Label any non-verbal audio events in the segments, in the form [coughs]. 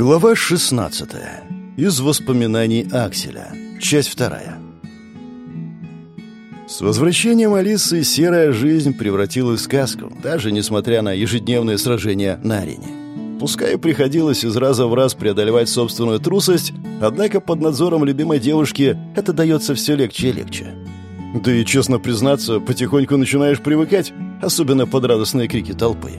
Глава 16. Из воспоминаний Акселя. Часть вторая. С возвращением Алисы серая жизнь превратилась в сказку, даже несмотря на ежедневные сражения на арене. Пускай приходилось из раза в раз преодолевать собственную трусость, однако под надзором любимой девушки это дается все легче и легче. Да и, честно признаться, потихоньку начинаешь привыкать, особенно под радостные крики толпы.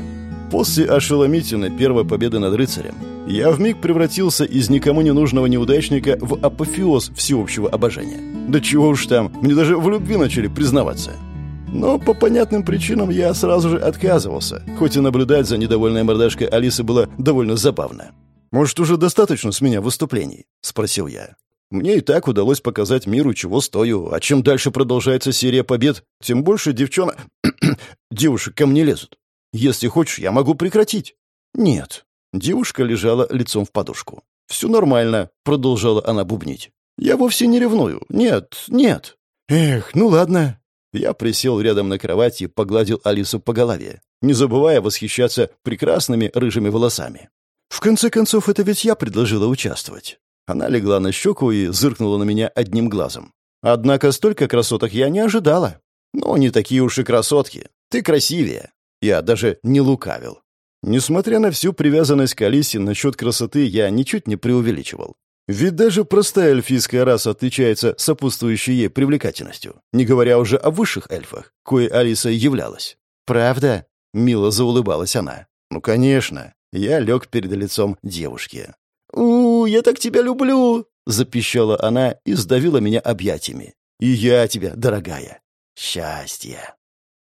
После ошеломительной первой победы над рыцарем я вмиг превратился из никому не нужного неудачника в апофеоз всеобщего обожания. Да чего уж там, мне даже в любви начали признаваться. Но по понятным причинам я сразу же отказывался, хоть и наблюдать за недовольной мордашкой Алисы было довольно забавно. «Может, уже достаточно с меня выступлений?» — спросил я. «Мне и так удалось показать миру, чего стою, а чем дальше продолжается серия побед, тем больше девчонок... [coughs] девушек ко мне лезут. Если хочешь, я могу прекратить». «Нет», Девушка лежала лицом в подушку. «Все нормально», — продолжала она бубнить. «Я вовсе не ревную. Нет, нет». «Эх, ну ладно». Я присел рядом на кровати и погладил Алису по голове, не забывая восхищаться прекрасными рыжими волосами. В конце концов, это ведь я предложила участвовать. Она легла на щеку и зыркнула на меня одним глазом. Однако столько красоток я не ожидала. Но не такие уж и красотки. Ты красивее. Я даже не лукавил. Несмотря на всю привязанность к Алисе насчет красоты, я ничуть не преувеличивал. Ведь даже простая эльфийская раса отличается сопутствующей ей привлекательностью, не говоря уже о высших эльфах, кое Алиса являлась. «Правда?» — мило заулыбалась она. «Ну, конечно». Я лег перед лицом девушки. «У, я так тебя люблю!» — запищала она и сдавила меня объятиями. «И я тебя, дорогая!» «Счастье!»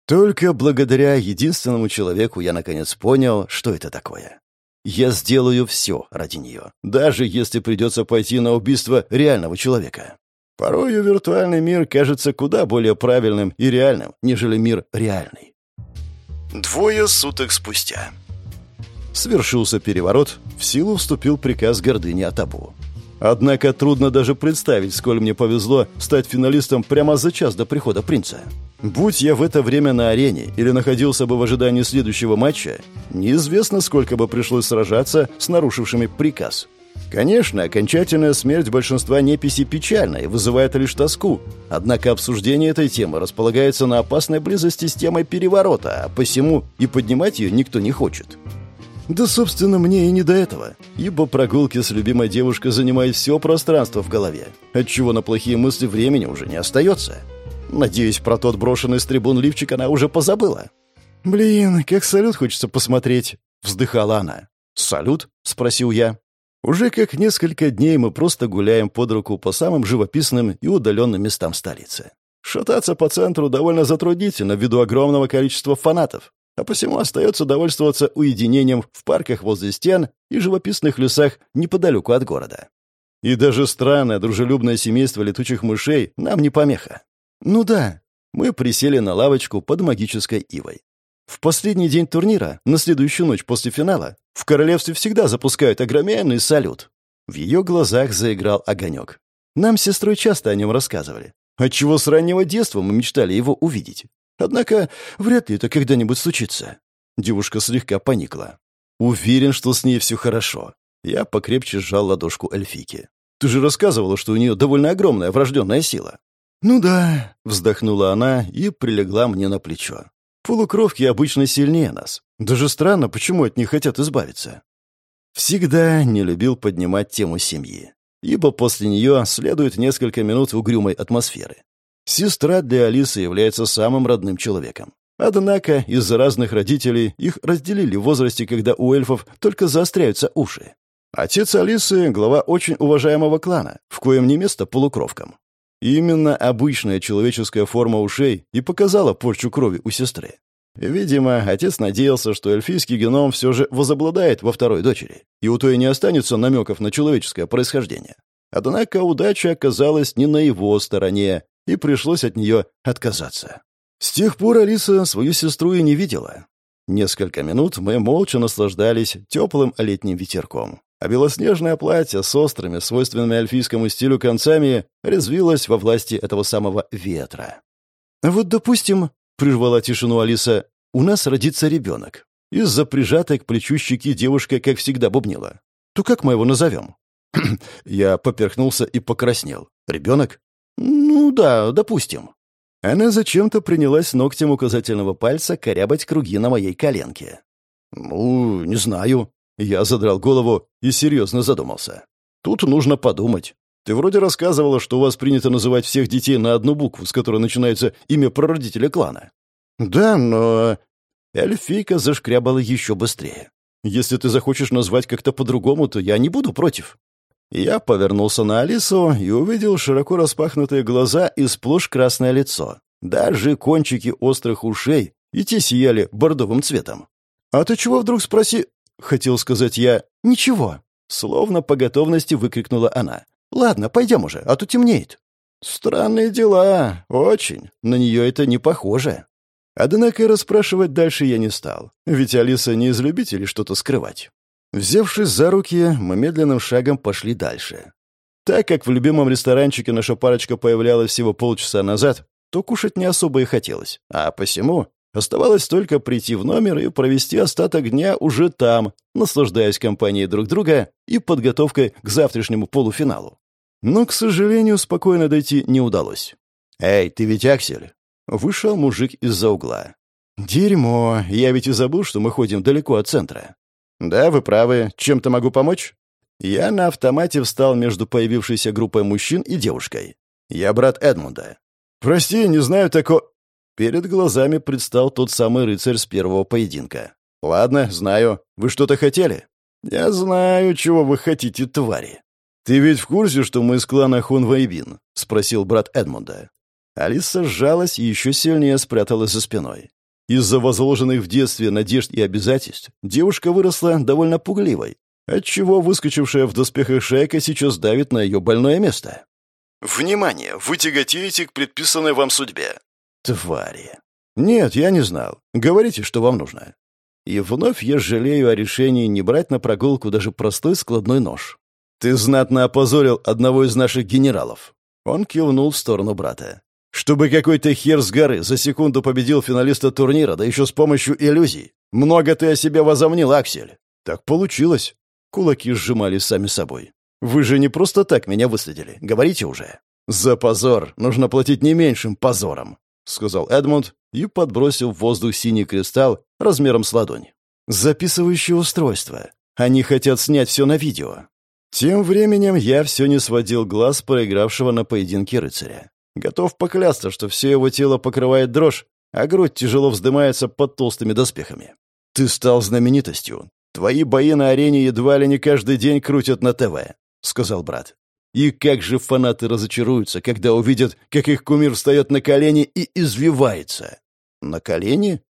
Только благодаря единственному человеку я наконец понял, что это такое. Я сделаю все ради нее, даже если придется пойти на убийство реального человека. Порою виртуальный мир кажется куда более правильным и реальным, нежели мир реальный. Двое суток спустя. Свершился переворот, в силу вступил приказ гордыни Атабу. Однако трудно даже представить, сколь мне повезло стать финалистом прямо за час до прихода принца. Будь я в это время на арене или находился бы в ожидании следующего матча, неизвестно, сколько бы пришлось сражаться с нарушившими приказ. Конечно, окончательная смерть большинства неписи печальна и вызывает лишь тоску. Однако обсуждение этой темы располагается на опасной близости с темой переворота, а посему и поднимать ее никто не хочет. Да, собственно, мне и не до этого, ибо прогулки с любимой девушкой занимают все пространство в голове, отчего на плохие мысли времени уже не остается. Надеюсь, про тот брошенный с трибун лифчик она уже позабыла. «Блин, как салют хочется посмотреть», — вздыхала она. «Салют?» — спросил я. Уже как несколько дней мы просто гуляем под руку по самым живописным и удаленным местам столицы. Шататься по центру довольно затруднительно ввиду огромного количества фанатов, а посему остается довольствоваться уединением в парках возле стен и живописных лесах неподалеку от города. И даже странное дружелюбное семейство летучих мышей нам не помеха. Ну да, мы присели на лавочку под магической ивой. В последний день турнира, на следующую ночь после финала, в королевстве всегда запускают огроменный салют. В ее глазах заиграл огонек. Нам с сестрой часто о нем рассказывали. Отчего с раннего детства мы мечтали его увидеть. Однако вряд ли это когда-нибудь случится. Девушка слегка поникла. Уверен, что с ней все хорошо. Я покрепче сжал ладошку эльфики. Ты же рассказывала, что у нее довольно огромная врожденная сила. «Ну да», — вздохнула она и прилегла мне на плечо. «Полукровки обычно сильнее нас. Даже странно, почему от них хотят избавиться». Всегда не любил поднимать тему семьи, ибо после нее следует несколько минут угрюмой атмосферы. Сестра для Алисы является самым родным человеком. Однако из-за разных родителей их разделили в возрасте, когда у эльфов только заостряются уши. Отец Алисы — глава очень уважаемого клана, в коем не место полукровкам. Именно обычная человеческая форма ушей и показала порчу крови у сестры. Видимо, отец надеялся, что эльфийский геном все же возобладает во второй дочери, и у той не останется намеков на человеческое происхождение. Однако удача оказалась не на его стороне, и пришлось от нее отказаться. С тех пор Алиса свою сестру и не видела. Несколько минут мы молча наслаждались теплым летним ветерком, а белоснежное платье с острыми, свойственными альфийскому стилю концами резвилось во власти этого самого ветра. «Вот, допустим», — прервала тишину Алиса, — «у нас родится ребенок». Из-за прижатой к плечу щеки девушка, как всегда, бубнила. то как мы его назовем?» [clears throat] Я поперхнулся и покраснел. «Ребенок?» «Ну да, допустим». Она зачем-то принялась ногтем указательного пальца корябать круги на моей коленке. «Ну, не знаю». Я задрал голову и серьезно задумался. «Тут нужно подумать. Ты вроде рассказывала, что у вас принято называть всех детей на одну букву, с которой начинается имя прародителя клана». «Да, но...» Эльфийка зашкрябала еще быстрее. «Если ты захочешь назвать как-то по-другому, то я не буду против». Я повернулся на Алису и увидел широко распахнутые глаза и сплошь красное лицо. Даже кончики острых ушей и те сияли бордовым цветом. «А ты чего вдруг спроси?» — хотел сказать я. «Ничего». Словно по готовности выкрикнула она. «Ладно, пойдем уже, а то темнеет». «Странные дела. Очень. На нее это не похоже». Однако расспрашивать дальше я не стал, ведь Алиса не из любителей что-то скрывать. Взявшись за руки, мы медленным шагом пошли дальше. Так как в любимом ресторанчике наша парочка появлялась всего полчаса назад, то кушать не особо и хотелось, а посему оставалось только прийти в номер и провести остаток дня уже там, наслаждаясь компанией друг друга и подготовкой к завтрашнему полуфиналу. Но, к сожалению, спокойно дойти не удалось. «Эй, ты ведь Аксель?» Вышел мужик из-за угла. «Дерьмо, я ведь и забыл, что мы ходим далеко от центра. «Да, вы правы. Чем-то могу помочь?» Я на автомате встал между появившейся группой мужчин и девушкой. Я брат Эдмунда. «Прости, не знаю такого...» Перед глазами предстал тот самый рыцарь с первого поединка. «Ладно, знаю. Вы что-то хотели?» «Я знаю, чего вы хотите, твари». «Ты ведь в курсе, что мы из клана Хунвайбин?» — спросил брат Эдмунда. Алиса сжалась и еще сильнее спряталась за спиной. Из-за возложенных в детстве надежд и обязательств девушка выросла довольно пугливой, отчего выскочившая в доспехах шайка сейчас давит на ее больное место. «Внимание! Вы тяготеете к предписанной вам судьбе!» «Твари!» «Нет, я не знал. Говорите, что вам нужно». И вновь я жалею о решении не брать на прогулку даже простой складной нож. «Ты знатно опозорил одного из наших генералов». Он кивнул в сторону брата. Чтобы какой-то хер с горы за секунду победил финалиста турнира, да еще с помощью иллюзий. Много ты о себе возомнил, Аксель. Так получилось. Кулаки сжимались сами собой. Вы же не просто так меня выследили. Говорите уже. За позор нужно платить не меньшим позором, сказал Эдмунд и подбросил в воздух синий кристалл размером с ладонь. Записывающее устройство. Они хотят снять все на видео. Тем временем я все не сводил глаз проигравшего на поединке рыцаря. Готов поклясться, что все его тело покрывает дрожь, а грудь тяжело вздымается под толстыми доспехами. Ты стал знаменитостью. Твои бои на арене едва ли не каждый день крутят на ТВ, — сказал брат. И как же фанаты разочаруются, когда увидят, как их кумир встает на колени и извивается. На колени?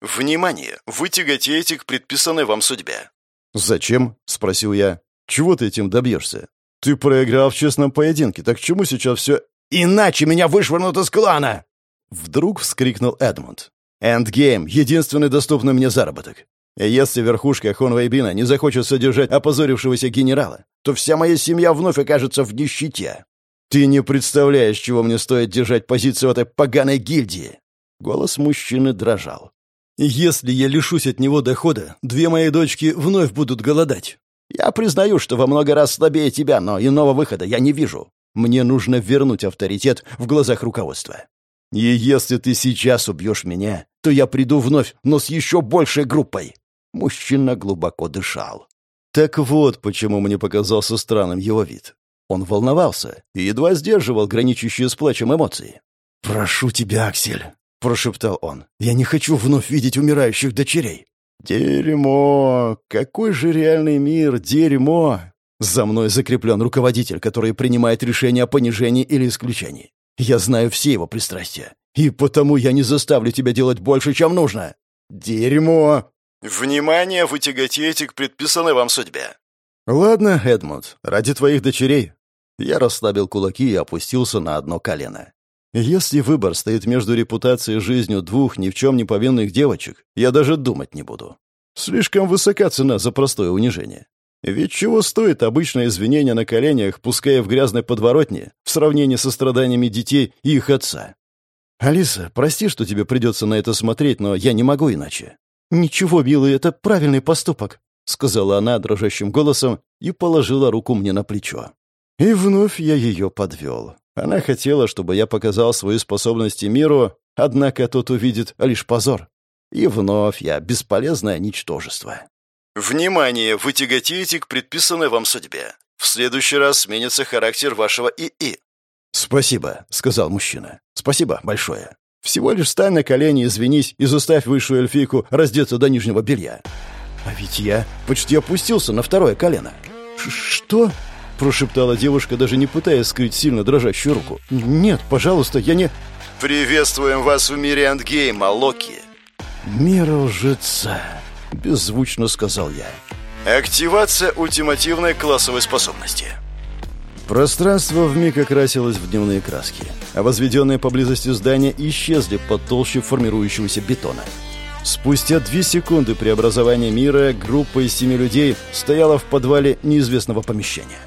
Внимание! Вы тяготеете к предписанной вам судьбе. Зачем? — спросил я. Чего ты этим добьешься? Ты проиграл в честном поединке, так к чему сейчас все Иначе меня вышвырнут из клана!» Вдруг вскрикнул Эдмунд. «Эндгейм — единственный доступный мне заработок. Если верхушка Хонвейбина не захочет содержать опозорившегося генерала, то вся моя семья вновь окажется в нищете. Ты не представляешь, чего мне стоит держать позицию этой поганой гильдии!» Голос мужчины дрожал. «Если я лишусь от него дохода, две мои дочки вновь будут голодать. Я признаю, что во много раз слабее тебя, но иного выхода я не вижу. Мне нужно вернуть авторитет в глазах руководства. И если ты сейчас убьешь меня, то я приду вновь, но с еще большей группой». Мужчина глубоко дышал. Так вот, почему мне показался странным его вид. Он волновался и едва сдерживал граничащие с плачем эмоции. «Прошу тебя, Аксель», — прошептал он, — «я не хочу вновь видеть умирающих дочерей». «Дерьмо! Какой же реальный мир, дерьмо! За мной закреплен руководитель, который принимает решения о понижении или исключении. Я знаю все его пристрастия. И потому я не заставлю тебя делать больше, чем нужно. Дерьмо. Внимание, вы тяготеете к предписанной вам судьбе. Ладно, Эдмунд, ради твоих дочерей. Я расслабил кулаки и опустился на одно колено. Если выбор стоит между репутацией и жизнью двух ни в чем не повинных девочек, я даже думать не буду. Слишком высока цена за простое унижение. Ведь чего стоит обычное извинение на коленях, пуская в грязной подворотне, в сравнении со страданиями детей и их отца? «Алиса, прости, что тебе придется на это смотреть, но я не могу иначе». «Ничего, милый, это правильный поступок». сказала она дрожащим голосом и положила руку мне на плечо. И вновь я ее подвел. Она хотела, чтобы я показал свои способности миру, однако тот увидит лишь позор. И вновь я бесполезное ничтожество. Внимание! Вы тяготеете к предписанной вам судьбе. В следующий раз сменится характер вашего ИИ. «Спасибо», — сказал мужчина. «Спасибо большое. Всего лишь встань на колени, извинись и заставь высшую эльфийку раздеться до нижнего белья». А ведь я почти опустился на второе колено. «Что?» — прошептала девушка, даже не пытаясь скрыть сильно дрожащую руку. «Нет, пожалуйста, я не...» «Приветствуем вас в мире Андгейма, Локи!» «Мир лжеца!» — беззвучно сказал я. «Активация ультимативной классовой способности». Пространство вмиг окрасилось в дневные краски, а возведенные поблизости здания исчезли под толщей формирующегося бетона. Спустя две секунды преобразования мира группа из семи людей стояла в подвале неизвестного помещения.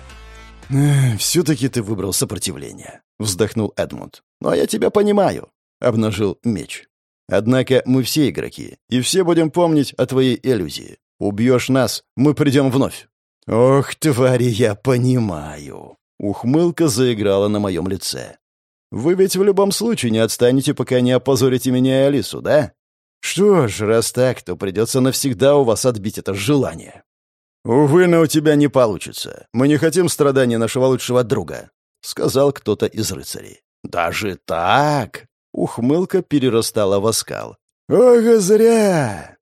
«Все-таки ты выбрал сопротивление», — вздохнул Эдмунд. «Но я тебя понимаю», — обнажил меч. «Однако мы все игроки, и все будем помнить о твоей иллюзии. Убьешь нас, мы придем вновь». «Ох, твари, я понимаю», Ухмылка заиграла на моем лице. «Вы ведь в любом случае не отстанете, пока не опозорите меня и Алису, да? Что ж, раз так, то придется навсегда у вас отбить это желание». «Увы, но у тебя не получится. Мы не хотим страдания нашего лучшего друга», — сказал кто-то из рыцарей. «Даже так?» — ухмылка перерастала в оскал. «Ох, зря!»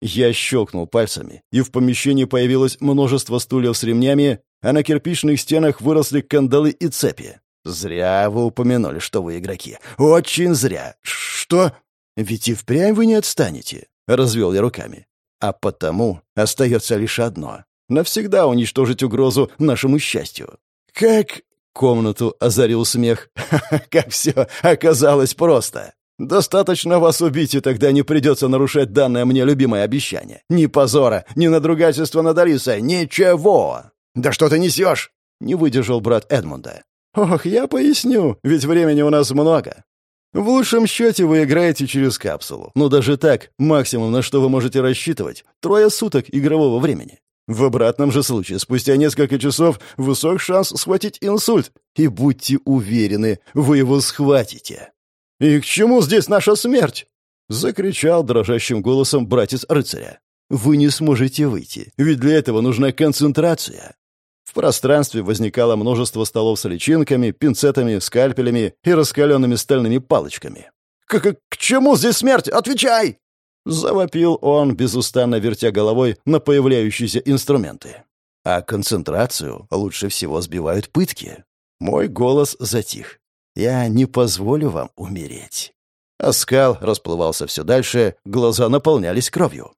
Я щелкнул пальцами, и в помещении появилось множество стульев с ремнями, а на кирпичных стенах выросли кандалы и цепи. Зря вы упомянули, что вы игроки. Очень зря. Что? Ведь и впрямь вы не отстанете, — развел я руками. А потому остается лишь одно — навсегда уничтожить угрозу нашему счастью. Как... Комнату озарил смех. [laughs] как все оказалось просто. Достаточно вас убить, и тогда не придется нарушать данное мне любимое обещание. Ни позора, ни надругательства над Алисой, ничего. «Да что ты несешь?» — не выдержал брат Эдмунда. «Ох, я поясню, ведь времени у нас много. В лучшем счете вы играете через капсулу. Но даже так, максимум, на что вы можете рассчитывать, трое суток игрового времени. В обратном же случае, спустя несколько часов, высок шанс схватить инсульт. И будьте уверены, вы его схватите. «И к чему здесь наша смерть?» — закричал дрожащим голосом братец рыцаря. «Вы не сможете выйти, ведь для этого нужна концентрация. В пространстве возникало множество столов с личинками, пинцетами, скальпелями и раскаленными стальными палочками. «К, -к, -к чему здесь смерть? Отвечай!» Завопил он, безустанно вертя головой на появляющиеся инструменты. А концентрацию лучше всего сбивают пытки. Мой голос затих. «Я не позволю вам умереть». Оскал расплывался все дальше, глаза наполнялись кровью.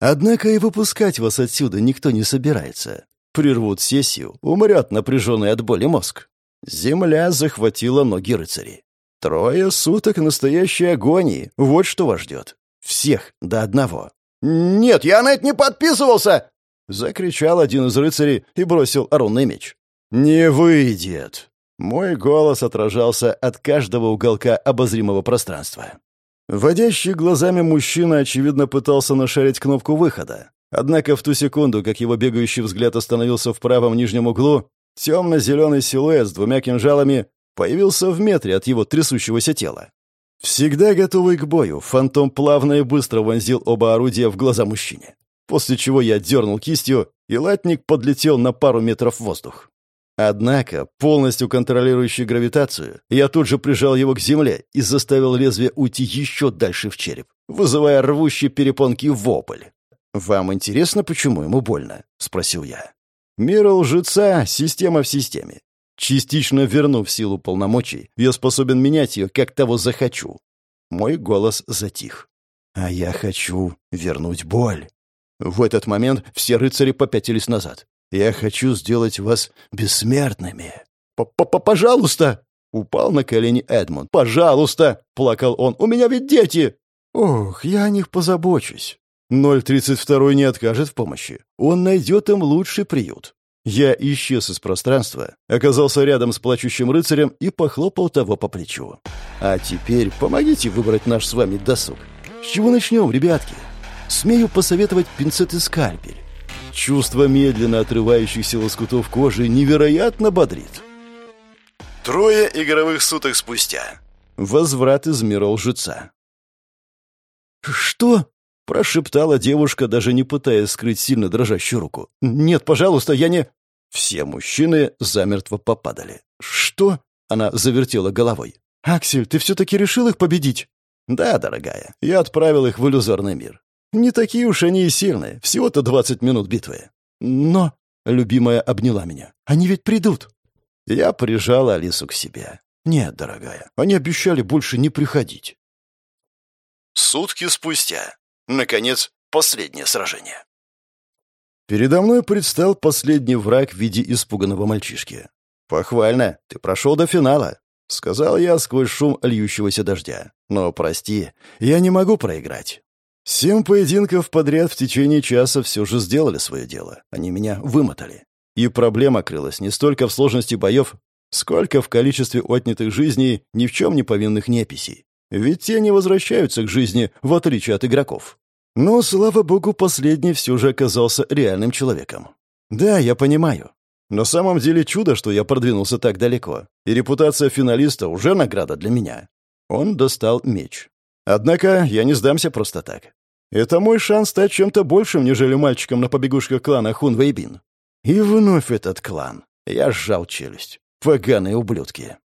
«Однако и выпускать вас отсюда никто не собирается прервут сессию, умрет напряженный от боли мозг. Земля захватила ноги рыцарей. Трое суток настоящей агонии. Вот что вас ждет. Всех до одного. «Нет, я на это не подписывался!» Закричал один из рыцарей и бросил рунный меч. «Не выйдет!» Мой голос отражался от каждого уголка обозримого пространства. Водящий глазами мужчина, очевидно, пытался нашарить кнопку выхода. Однако в ту секунду, как его бегающий взгляд остановился в правом нижнем углу, темно-зеленый силуэт с двумя кинжалами появился в метре от его трясущегося тела. Всегда готовый к бою, фантом плавно и быстро вонзил оба орудия в глаза мужчине. После чего я дернул кистью, и латник подлетел на пару метров в воздух. Однако, полностью контролирующий гравитацию, я тут же прижал его к земле и заставил лезвие уйти еще дальше в череп, вызывая рвущий перепонки вопль. «Вам интересно, почему ему больно?» — спросил я. «Мир лжеца — система в системе. Частично вернув силу полномочий, я способен менять ее, как того захочу». Мой голос затих. «А я хочу вернуть боль». В этот момент все рыцари попятились назад. «Я хочу сделать вас бессмертными». П -п -п «Пожалуйста!» Упал на колени Эдмунд. «Пожалуйста!» — плакал он. «У меня ведь дети!» «Ох, я о них позабочусь». 032 не откажет в помощи. Он найдет им лучший приют. Я исчез из пространства, оказался рядом с плачущим рыцарем и похлопал того по плечу. А теперь помогите выбрать наш с вами досуг. С чего начнем, ребятки? Смею посоветовать пинцет и скальпель. чувство медленно отрывающихся лоскутов кожи невероятно бодрит. Трое игровых суток спустя. Возврат из мира лжеца. «Что?» — прошептала девушка, даже не пытаясь скрыть сильно дрожащую руку. «Нет, пожалуйста, я не...» Все мужчины замертво попадали. «Что?» — она завертела головой. «Аксель, ты все-таки решил их победить?» «Да, дорогая, я отправил их в иллюзорный мир. Не такие уж они и сильные, всего-то двадцать минут битвы. Но...» — любимая обняла меня. «Они ведь придут!» Я прижал Алису к себе. «Нет, дорогая, они обещали больше не приходить». Сутки спустя. Наконец, последнее сражение. Передо мной предстал последний враг в виде испуганного мальчишки. «Похвально, ты прошел до финала», — сказал я сквозь шум льющегося дождя. «Но, прости, я не могу проиграть». Семь поединков подряд в течение часа все же сделали свое дело. Они меня вымотали. И проблема крылась не столько в сложности боев, сколько в количестве отнятых жизней ни в чем не повинных неписей. Ведь те не возвращаются к жизни, в отличие от игроков. Но, слава богу, последний все же оказался реальным человеком. Да, я понимаю. На самом деле чудо, что я продвинулся так далеко. И репутация финалиста уже награда для меня. Он достал меч. Однако я не сдамся просто так. Это мой шанс стать чем-то большим, нежели мальчиком на побегушках клана Хун Вейбин. И вновь этот клан. Я сжал челюсть. Поганые ублюдки.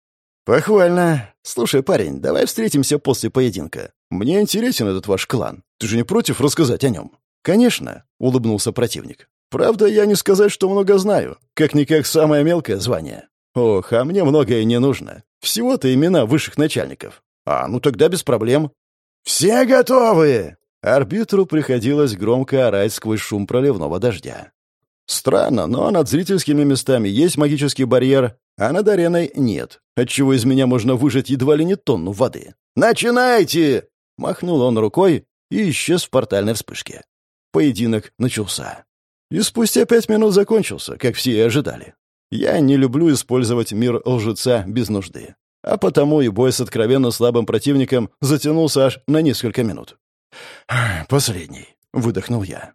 «Похвально. Слушай, парень, давай встретимся после поединка. Мне интересен этот ваш клан. Ты же не против рассказать о нем?» «Конечно», — улыбнулся противник. «Правда, я не сказать, что много знаю. Как-никак самое мелкое звание. Ох, а мне многое не нужно. Всего-то имена высших начальников. А, ну тогда без проблем». «Все готовы!» Арбитру приходилось громко орать сквозь шум проливного дождя. Странно, но над зрительскими местами есть магический барьер, а над ареной нет, отчего из меня можно выжать едва ли не тонну воды. «Начинайте!» — махнул он рукой и исчез в портальной вспышке. Поединок начался. И спустя пять минут закончился, как все и ожидали. Я не люблю использовать мир лжеца без нужды. А потому и бой с откровенно слабым противником затянулся аж на несколько минут. «Последний», — выдохнул я.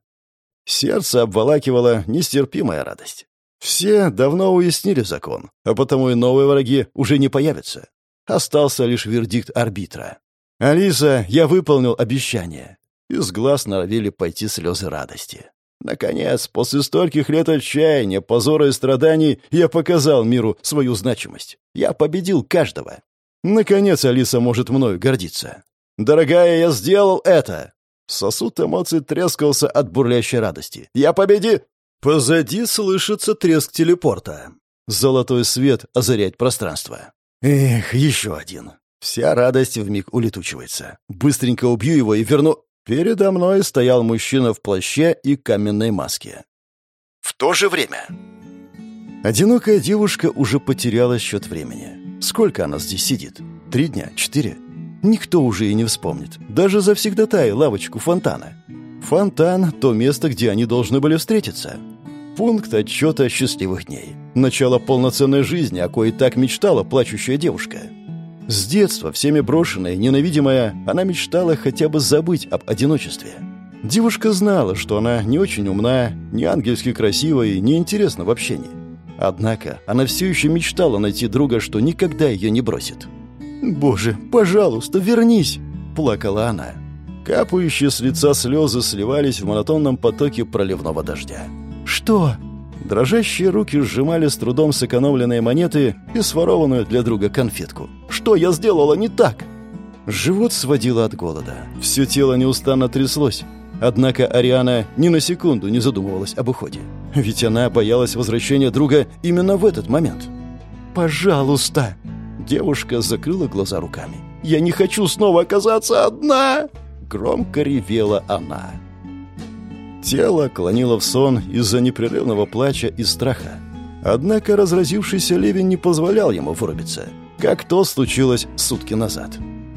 Сердце обволакивало нестерпимая радость. Все давно уяснили закон, а потому и новые враги уже не появятся. Остался лишь вердикт арбитра. «Алиса, я выполнил обещание». Из глаз норовили пойти слезы радости. Наконец, после стольких лет отчаяния, позора и страданий, я показал миру свою значимость. Я победил каждого. Наконец Алиса может мною гордиться. «Дорогая, я сделал это!» Сосуд эмоций трескался от бурлящей радости. «Я победи!» Позади слышится треск телепорта. Золотой свет озаряет пространство. Эх, еще один. Вся радость вмиг улетучивается. Быстренько убью его и верну... Передо мной стоял мужчина в плаще и каменной маске. В то же время... Одинокая девушка уже потеряла счет времени. Сколько она здесь сидит? Три дня? Четыре? Никто уже и не вспомнит. Даже завсегдатай лавочку фонтана. Фонтан — то место, где они должны были встретиться. Пункт отчета счастливых дней. Начало полноценной жизни, о коей так мечтала плачущая девушка. С детства, всеми брошенная, ненавидимая, она мечтала хотя бы забыть об одиночестве. Девушка знала, что она не очень умна, не ангельски красива и неинтересна в общении. Однако она все еще мечтала найти друга, что никогда ее не бросит. «Боже, пожалуйста, вернись!» – плакала она. Капающие с лица слезы сливались в монотонном потоке проливного дождя. «Что?» Дрожащие руки сжимали с трудом сэкономленные монеты и сворованную для друга конфетку. «Что я сделала не так?» Живот сводило от голода. Все тело неустанно тряслось. Однако Ариана ни на секунду не задумывалась об уходе. Ведь она боялась возвращения друга именно в этот момент. «Пожалуйста!» Девушка закрыла глаза руками. «Я не хочу снова оказаться одна!» Громко ревела она. Тело клонило в сон из-за непрерывного плача и страха. Однако разразившийся ливень не позволял ему вырубиться, как то случилось сутки назад.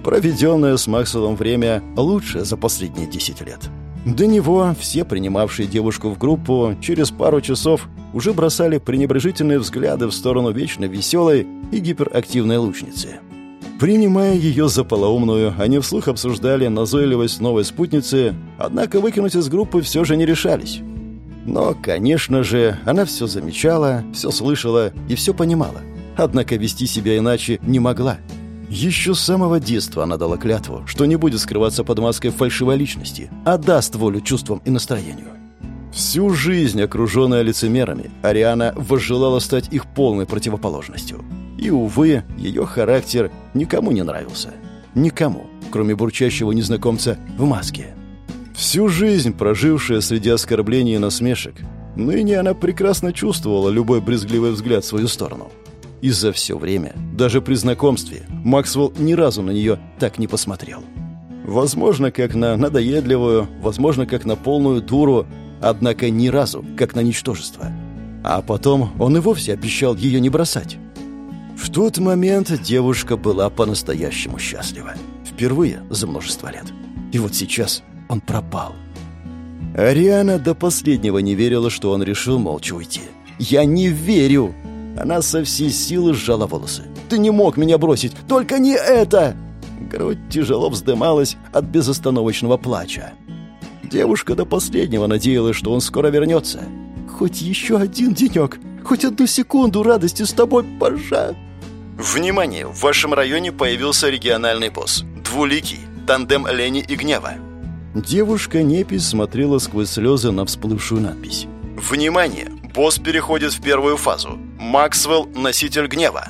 Проведенное с Максвеллом время лучшее за последние 10 лет. До него все принимавшие девушку в группу через пару часов уже бросали пренебрежительные взгляды в сторону вечно веселой и гиперактивной лучницы. Принимая ее за полоумную, они вслух обсуждали назойливость новой спутницы, однако выкинуть из группы все же не решались. Но, конечно же, она все замечала, все слышала и все понимала. Однако вести себя иначе не могла. Еще с самого детства она дала клятву, что не будет скрываться под маской фальшивой личности, а даст волю чувствам и настроению. Всю жизнь, окруженная лицемерами, Ариана возжелала стать их полной противоположностью. И, увы, ее характер никому не нравился. Никому, кроме бурчащего незнакомца в маске. Всю жизнь, прожившая среди оскорблений и насмешек, ныне она прекрасно чувствовала любой брезгливый взгляд в свою сторону. И за все время, даже при знакомстве, Максвелл ни разу на нее так не посмотрел. Возможно, как на надоедливую, возможно, как на полную дуру, однако ни разу, как на ничтожество. А потом он и вовсе обещал ее не бросать. В тот момент девушка была по-настоящему счастлива. Впервые за множество лет. И вот сейчас он пропал. Ариана до последнего не верила, что он решил молча уйти. «Я не верю!» Она со всей силы сжала волосы. «Ты не мог меня бросить! Только не это!» Грудь тяжело вздымалась от безостановочного плача. Девушка до последнего надеялась, что он скоро вернется. «Хоть еще один денек, хоть одну секунду радости с тобой, пожалуйста!» Внимание! В вашем районе появился региональный босс. Двуликий. Тандем лени и гнева. Девушка-непись смотрела сквозь слезы на всплывшую надпись. «Внимание! Босс переходит в первую фазу. Максвелл – носитель гнева».